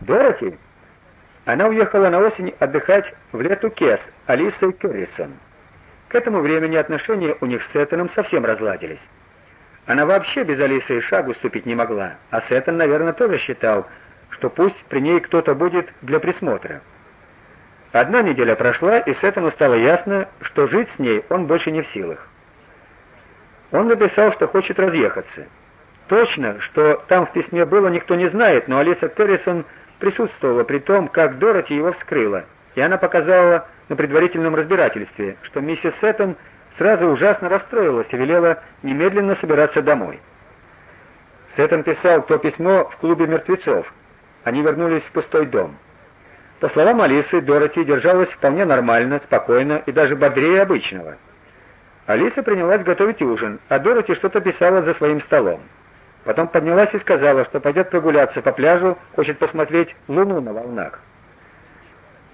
Дороти? Она уехала на осень отдыхать в лету Кес, Алисой Керрисон. К этому времени отношения у них с Сеттоном совсем разладились. Она вообще без Алисы и шагу ступить не могла, а Сеттон, наверное, тоже считал, что пусть при ней кто-то будет для присмотра. Одна неделя прошла, и Сеттону стало ясно, что жить с ней он больше не в силах. Он написал, что хочет разъехаться. Точно, что там в письме было, никто не знает, но Алиса Террисон присутствовала при том, как Дороти его вскрыла, и она показала на предварительном разбирательстве, что миссис Сеттон сразу ужасно расстроилась и велела немедленно собираться домой. Сеттон писал то письмо в клубе мертвецов. Они вернулись в пустой дом. По словам Алисы, Дороти держалась вполне нормально, спокойно и даже бодрее обычного. Алиса принялась готовить ужин, а Дороти что-то писала за своим столом. Потом поднялась и сказала, что пойдет прогуляться по пляжу, хочет посмотреть луну на волнах.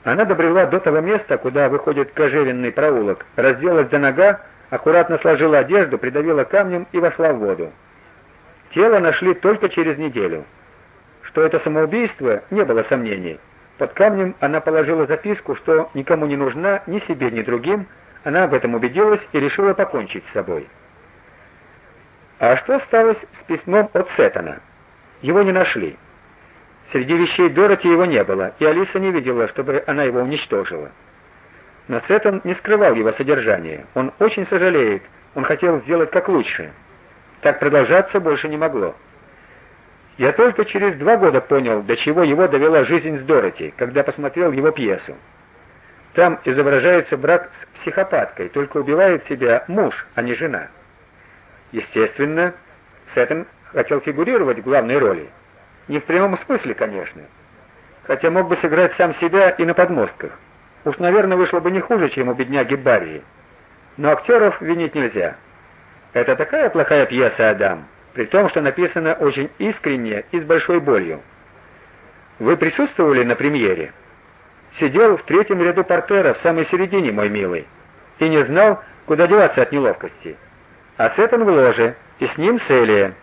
Она добрела до того места, куда выходит кожевенный проулок, разделась до нога, аккуратно сложила одежду, придавила камнем и вошла в воду. Тело нашли только через неделю. Что это самоубийство, не было сомнений. Под камнем она положила записку, что никому не нужна, ни себе, ни другим. Она об этом убедилась и решила покончить с собой. А что стало с письмом от Сеттона? Его не нашли. Среди вещей Дороти его не было, и Алиса не видела, чтобы она его уничтожила. Но Сеттон не скрывал его содержание. Он очень сожалеет, он хотел сделать как лучше. Так продолжаться больше не могло. Я только через два года понял, до чего его довела жизнь с Дороти, когда посмотрел его пьесу. Там изображается брак с психопаткой, только убивает себя муж, а не жена. Естественно, Сеттон хотел фигурировать в главной роли. Не в прямом смысле, конечно. Хотя мог бы сыграть сам себя и на подмостках. Уж, наверное, вышло бы не хуже, чем у бедняги Барри. Но актеров винить нельзя. Это такая плохая пьеса, Адам, при том, что написана очень искренне и с большой болью. Вы присутствовали на премьере? Сидел в третьем ряду портера, в самой середине, мой милый, и не знал, куда деваться от неловкости. А Сеттон в ложе, и с ним Селия.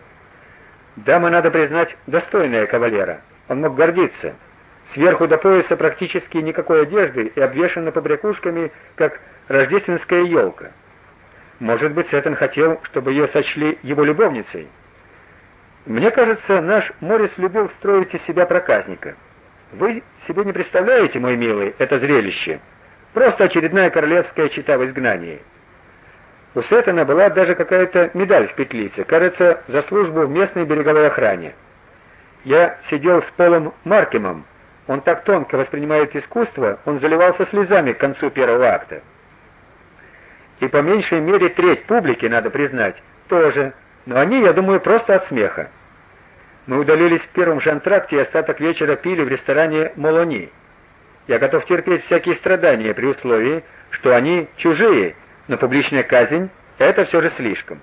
Дама, надо признать, достойная кавалера. Он мог гордиться. Сверху до пояса практически никакой одежды и обвешана побрякушками, как рождественская елка. Может быть, Сеттон хотел, чтобы ее сочли его любовницей. Мне кажется, наш Морис любил строить из себя проказника. Вы себе не представляете, мой милый, это зрелище. Просто очередная королевская чита в изгнании. У Сеттона была даже какая-то медаль в петлице, кажется, за службу в местной береговой охране. Я сидел с Полом Маркемом. Он так тонко воспринимает искусство, он заливался слезами к концу первого акта. И по меньшей мере треть публики, надо признать, тоже, но они, я думаю, просто от смеха. Мы удалились в первом же антракте и остаток вечера пили в ресторане Молони. Я готов терпеть всякие страдания при условии, что они чужие но публичная казнь это все же слишком.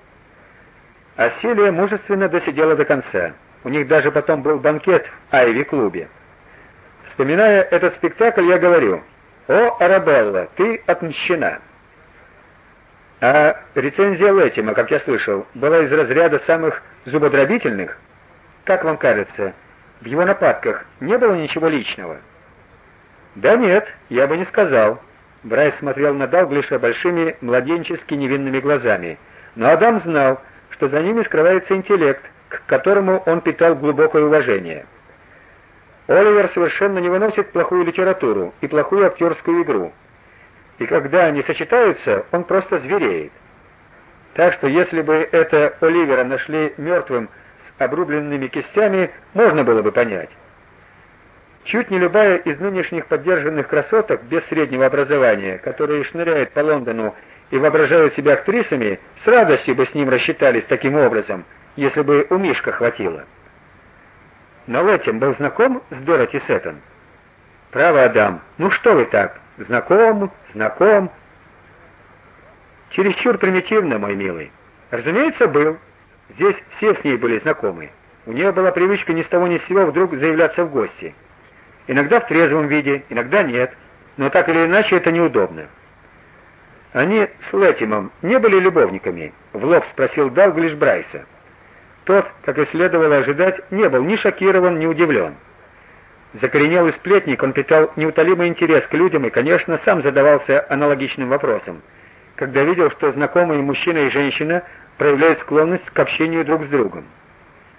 А Силия мужественно досидела до конца. У них даже потом был банкет в Айви-клубе. Вспоминая этот спектакль, я говорю: "О, Арабелла, ты отмщена". А рецензия Летима, как я слышал, была из разряда самых зубодробительных. Как вам кажется, в его нападках не было ничего личного? Да нет, я бы не сказал. Брайс смотрел на Далглиша большими младенчески невинными глазами, но Адам знал, что за ними скрывается интеллект, к которому он питал глубокое уважение. Оливер совершенно не выносит плохую литературу и плохую актерскую игру. И когда они сочетаются, он просто звереет. Так что если бы это Оливера нашли мертвым с обрубленными кистями, можно было бы понять. Чуть не любая из нынешних поддержанных красоток без среднего образования, которые шныряют по Лондону и воображают себя актрисами, с радостью бы с ним рассчитались таким образом, если бы у Мишка хватило. Но Лэтим был знаком с Дороти Сеттон. Право, Адам. Ну что вы так? Знаком, знаком. Чересчур примитивно, мой милый. Разумеется, был. Здесь все с ней были знакомы. У нее была привычка ни с того ни с сего вдруг заявляться в гости. Иногда в трезвом виде, иногда нет, но так или иначе это неудобно. Они с Летимом не были любовниками, в лоб спросил Далглиш Брайса. Тот, как и следовало ожидать, не был ни шокирован, ни удивлен. Закоренелый сплетник, он питал неутолимый интерес к людям и, конечно, сам задавался аналогичным вопросом, когда видел, что знакомые мужчина и женщина проявляют склонность к общению друг с другом.